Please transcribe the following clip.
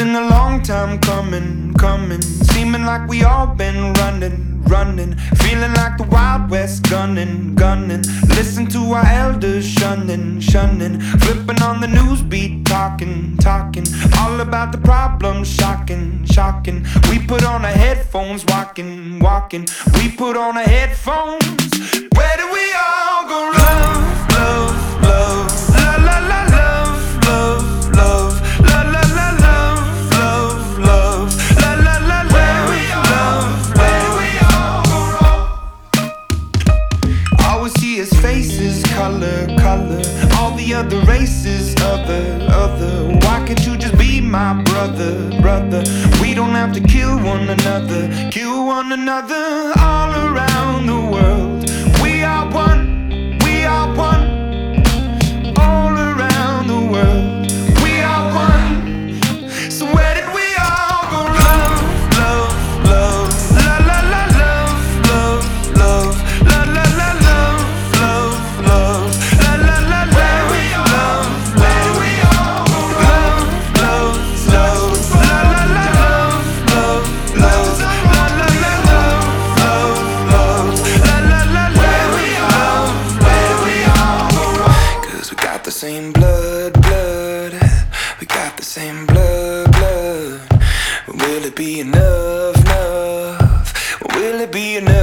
been a long time coming, coming. Seeming like we all been running, running. Feeling like the Wild West gunning, gunning. Listen to our elders shunning, shunning. Flipping on the news beat, talking, talking. All about the problems, shocking, shocking. We put on our headphones, walking, walking. We put on our headphones. Where All the other races, other, other. Why can't you just be my brother, brother? We don't have to kill one another, kill one another all around the world. be enough, enough? Will it be enough?